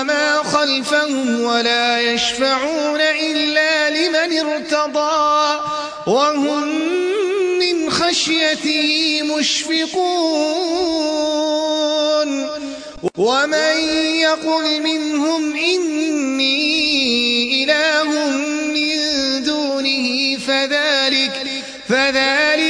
وما خلفهم ولا يشفعون إلا لمن ارتضى وهم من خشيته مشفقون ومن يقل منهم إني إله من دونه فذلك فذلك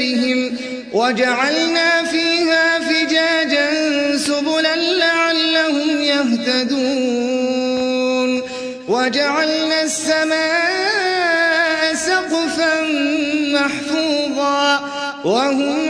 بهم وجعلنا فيها فجاجا سبلا لعلهم يهتدون وجعلنا السماء سقفا محفوظا وهم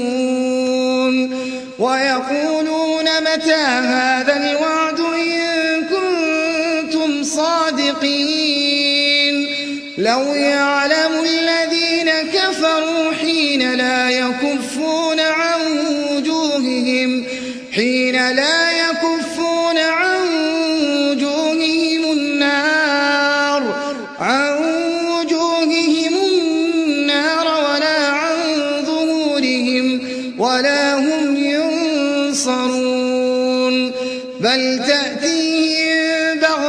ويقولون متى هذا الوعد إن كنتم صادقين؟ لو يعلم الذين كفروا حين لا يكفون عن وجوههم حين لا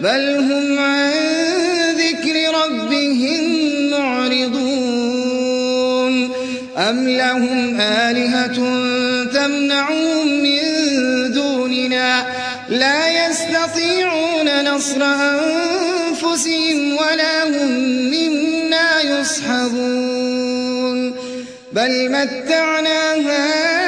بل هم عن ذكر ربهم معرضون. أم لهم آلهة تمنعهم من دوننا؟ لا يستطيعون نصر أنفسهم ولا هم منا يصحبون. بل متعنا هؤلاء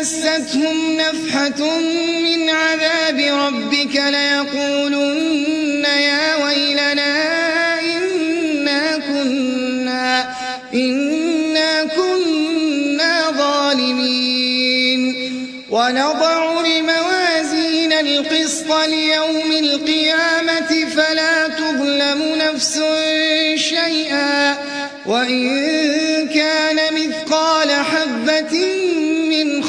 مستهم نفحة من عذاب ربك ليقولن يا ويلنا إنا كنا إنا كنا ظالمين. ونضع الموازين القسط ليوم القيامة فلا تظلم نفس شيئا. وإن كان مثقال حبة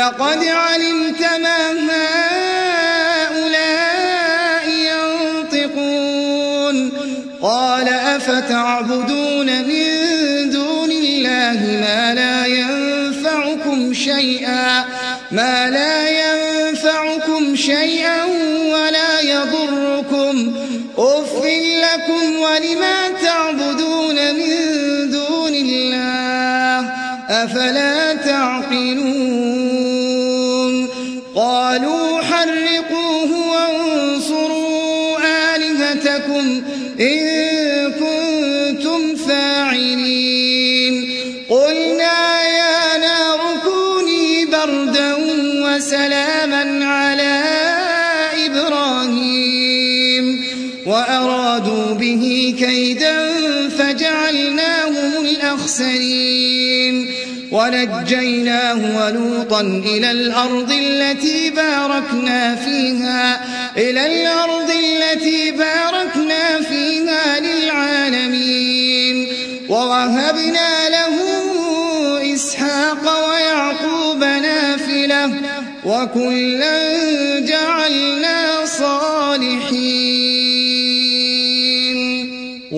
لقد علمت ما هؤلاء ينطقون. قال أفتعبدون من دون الله ما لا ينفعكم شيئا ما لا ينفعكم شيئا ولا يضركم. أف لكم ولما تعبدون من دون الله؟ أفلا تعقلون؟ فجعلناهم الأخسرين. ونجيناه ولوطا إلى الأرض التي باركنا فيها إلى الأرض التي باركنا فيها للعالمين. ووهبنا له إسحاق ويعقوب نافلة وكلا جعلنا صالحين.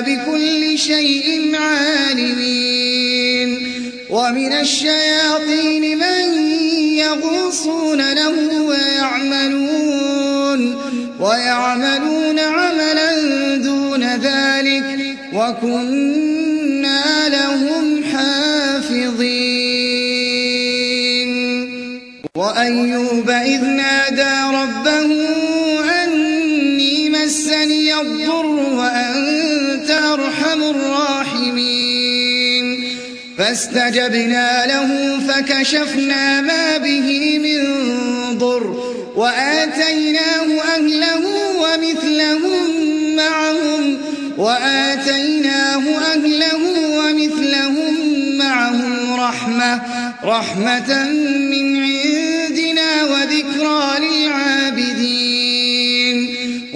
بكل شيء عالمين. ومن الشياطين من يغوصون له ويعملون ويعملون عملا دون ذلك وكنا لهم حافظين. وأيوب إذ نادى ربه مسني الضر وأنت أرحم الراحمين. فاستجبنا له فكشفنا ما به من ضر وآتيناه أهله ومثلهم معهم وآتيناه أهله ومثلهم معهم رحمة رحمة من عندنا وذكرى للعابدين.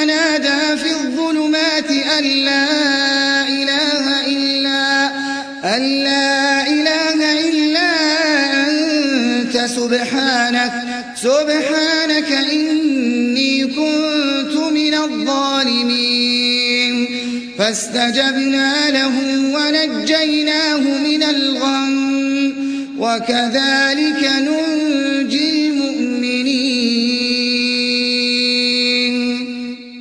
فنادى في الظلمات أن لا إله إلا أن لا إله إلا أنت. سبحانك سبحانك إني كنت من الظالمين. فاستجبنا له ونجيناه من الغم وكذلك ننجي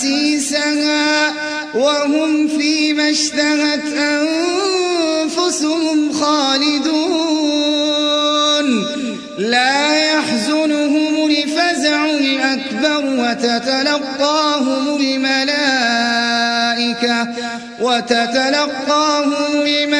حسيسها وهم فيما اشتهت أنفسهم خالدون. لا يحزنهم الفزع الأكبر وتتلقاهم الملائكة وتتلقاهم الملائكة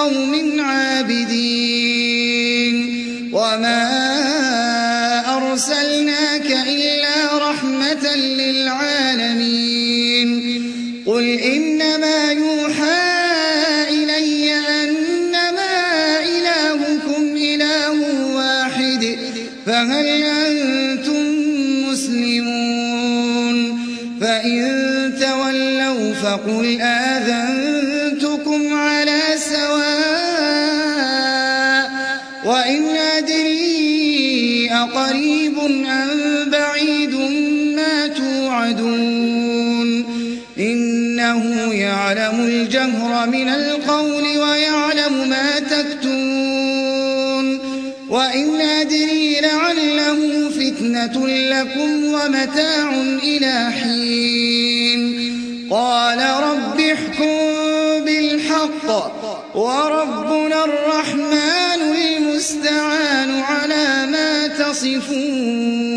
لقوم عابدين. وما أرسلناك إلا رحمة للعالمين. قل إنما يوحى إلي أنما إلهكم إله واحد فهل أنتم مسلمون؟ فإن تولوا فقل آذنتكم أقريب أم بعيد ما توعدون إنه يعلم الجهر من القول ويعلم ما تكتون وإن أدري لعله فتنة لكم ومتاع إلى حين قال رب احكم بالحق وربنا الرحمن المستعان على ما تصفون